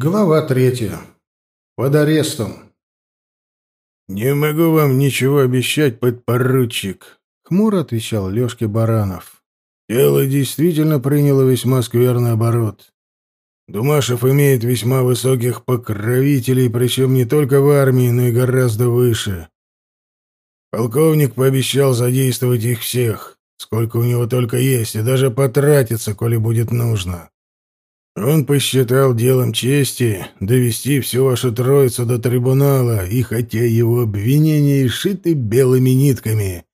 Глава третья. Под арестом. «Не могу вам ничего обещать, подпоручик», — хмуро отвечал Лёшке Баранов. «Дело действительно приняло весьма скверный оборот. Думашев имеет весьма высоких покровителей, причем не только в армии, но и гораздо выше. Полковник пообещал задействовать их всех, сколько у него только есть, и даже потратиться, коли будет нужно. Он посчитал делом чести довести всю вашу троицу до трибунала, и хотя его обвинения и шиты белыми нитками,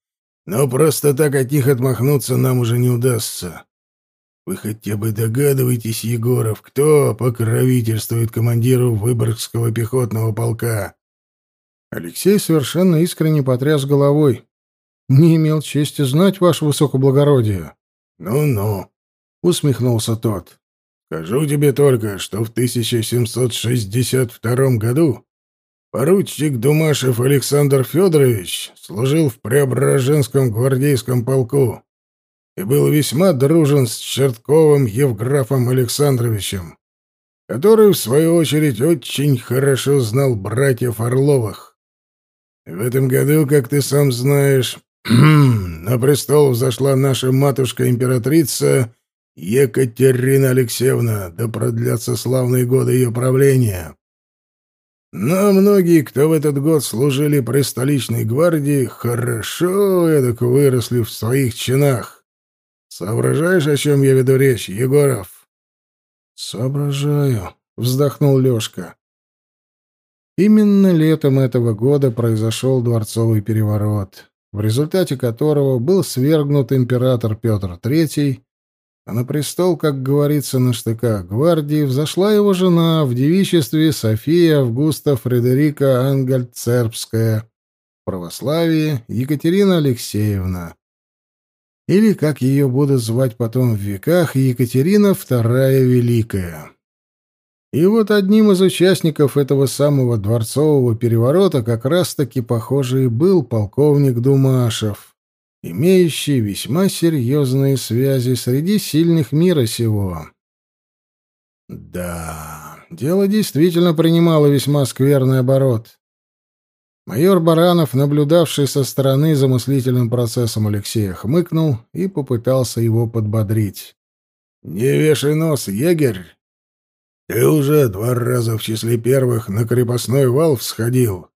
но просто так от них отмахнуться нам уже не удастся. Вы хотя бы догадываетесь, Егоров, кто покровительствует командиру Выборгского пехотного полка? Алексей совершенно искренне потряс головой. «Не имел чести знать, ваше высокоблагородие». «Ну-ну», — усмехнулся тот. «Скажу тебе только, что в 1762 году поручик Думашев Александр Федорович служил в Преображенском гвардейском полку и был весьма дружен с Чертковым Евграфом Александровичем, который, в свою очередь, очень хорошо знал братьев Орловых. В этом году, как ты сам знаешь, на престол взошла наша матушка-императрица Екатерина Алексеевна, да продлятся славные годы ее правления. Но многие, кто в этот год служили при столичной гвардии, хорошо эдак выросли в своих чинах. Соображаешь, о чем я веду речь, Егоров? — Соображаю, — вздохнул Лешка. Именно летом этого года произошел дворцовый переворот, в результате которого был свергнут император Петр III, а на престол, как говорится на штыках гвардии, взошла его жена в девичестве София Августа Фредерика Ангельцербская, в православии Екатерина Алексеевна. Или, как ее будут звать потом в веках, Екатерина II Великая. И вот одним из участников этого самого дворцового переворота как раз-таки, похоже, и был полковник Думашев, имеющий весьма серьезные связи среди сильных мира сего. Да, дело действительно принимало весьма скверный оборот. Майор Баранов, наблюдавший со стороны за мыслительным процессом Алексея, хмыкнул и попытался его подбодрить. «Не вешай нос, егерь!» Ты уже два раза в числе первых на крепостной вал всходил.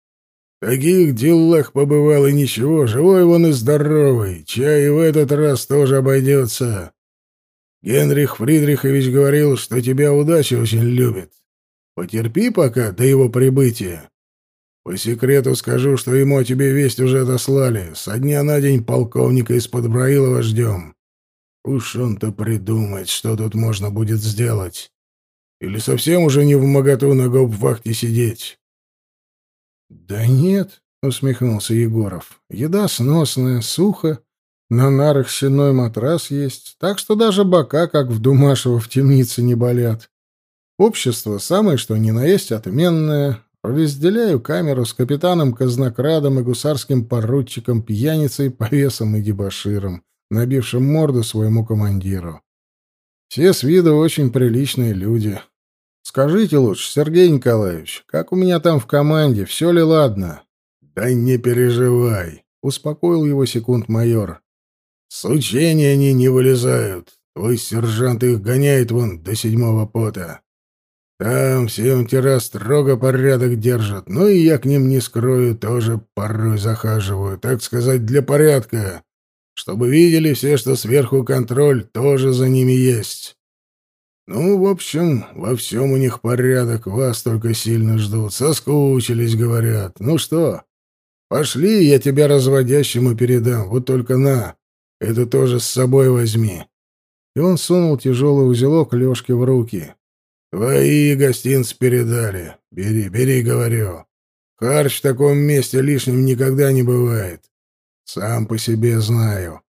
Таких делах побывал и ничего, живой вон и здоровый, чай и в этот раз тоже обойдется. Генрих Фридрихович говорил, что тебя удача очень любит. Потерпи пока до его прибытия. По секрету скажу, что ему о тебе весть уже отослали. Со дня на день полковника из-под Браилова ждем. Уж он-то придумает, что тут можно будет сделать. Или совсем уже не в моготу на гауптвахте сидеть? — Да нет, — усмехнулся Егоров. — Еда сносная, сухо, на нарах сеной матрас есть, так что даже бока, как в Думашево, в темнице не болят. Общество самое что ни на есть отменное. Разделяю камеру с капитаном Казнокрадом и гусарским поручиком пьяницей, повесом и дебоширом, набившим морду своему командиру. Все с виду очень приличные люди. Скажите лучше, Сергей Николаевич, как у меня там в команде, все ли ладно? Да не переживай, успокоил его секунд-майор. С учения они не вылезают. Твой сержант их гоняет вон до седьмого пота. Там все унтера строго порядок держат, ну и я к ним не скрою, тоже порой захаживаю, так сказать, для порядка чтобы видели все, что сверху контроль тоже за ними есть. Ну, в общем, во всем у них порядок, вас только сильно ждут. Соскучились, говорят. Ну что, пошли, я тебя разводящему передам. Вот только на, это тоже с собой возьми. И он сунул тяжелый узелок Лешке в руки. Твои гостинцы передали. Бери, бери, говорю. Харч в таком месте лишним никогда не бывает. Сам по себе знаю.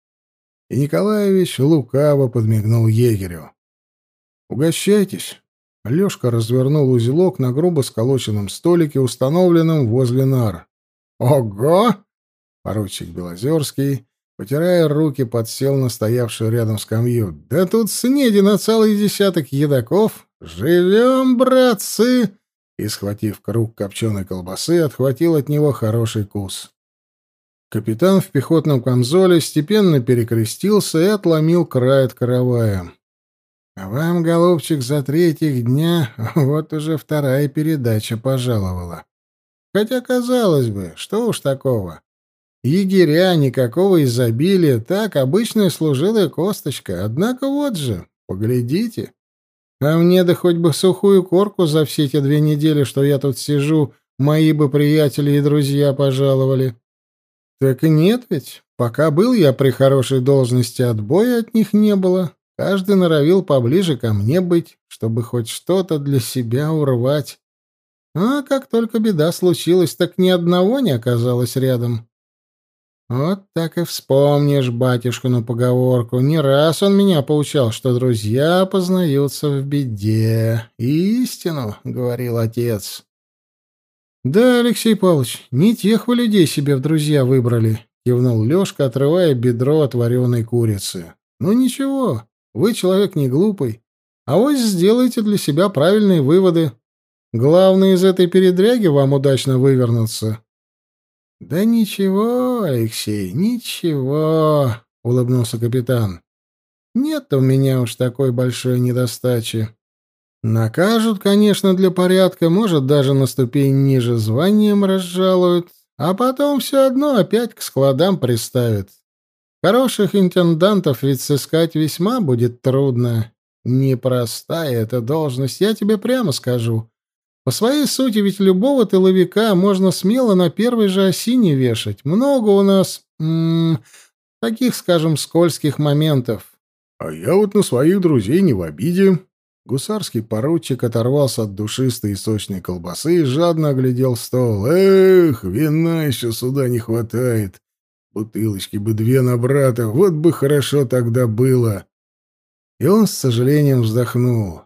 И Николаевич лукаво подмигнул егерю. «Угощайтесь». Лёшка развернул узелок на грубо сколоченном столике, установленном возле нар. «Ого!» Поручик Белозерский Потирая руки, подсел на стоявшую рядом скамью. «Да тут снеди на целый десяток едоков! Живем, братцы!» И, схватив круг копченой колбасы, отхватил от него хороший кус. Капитан в пехотном камзоле степенно перекрестился и отломил край от каравая. «А вам, голубчик, за третьих дня вот уже вторая передача пожаловала. Хотя, казалось бы, что уж такого. Егеря, никакого изобилия, так, обычная служилая косточка. Однако вот же, поглядите. А мне да хоть бы сухую корку за все те две недели, что я тут сижу, мои бы приятели и друзья пожаловали. Так нет ведь. Пока был я при хорошей должности, отбоя от них не было. Каждый норовил поближе ко мне быть, чтобы хоть что-то для себя урвать. А как только беда случилась, так ни одного не оказалось рядом. Вот так и вспомнишь батюшкину поговорку. Не раз он меня поучал, что друзья познаются в беде. Истину, — говорил отец. Да, Алексей Павлович, не тех вы людей себе в друзья выбрали, — кивнул Лешка, отрывая бедро от вареной курицы. Ну ничего, вы человек не глупый. А вот сделайте для себя правильные выводы. Главное из этой передряги вам удачно вывернуться. Да ничего, Алексей, ничего, улыбнулся капитан. Нет у меня уж такой большой недостачи. Накажут, конечно, для порядка, может, даже на ступень ниже званием разжалуют, а потом все одно опять к складам приставят. Хороших интендантов ведь сыскать весьма будет трудно. Непростая эта должность, я тебе прямо скажу. По своей сути ведь любого тыловика можно смело на первой же осине вешать. Много у нас м -м, таких, скажем, скользких моментов. А я вот на своих друзей не в обиде. Гусарский поручик оторвался от душистой и сочной колбасы и жадно оглядел стол. Эх, вина еще сюда не хватает. Бутылочки бы две на брата, вот бы хорошо тогда было. И он с сожалением вздохнул.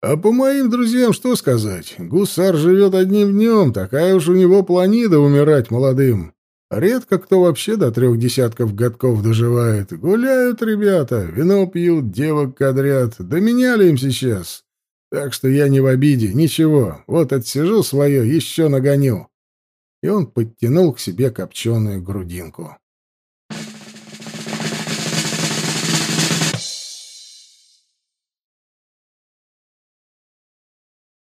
А по моим друзьям что сказать? Гусар живет одним днем, такая уж у него планида умирать молодым. Редко кто вообще до трех десятков годков доживает. Гуляют ребята, вино пьют, девок кадрят. Да меняли им сейчас. Так что я не в обиде, ничего. Вот отсижу свое, еще нагоню. И он подтянул к себе копченую грудинку.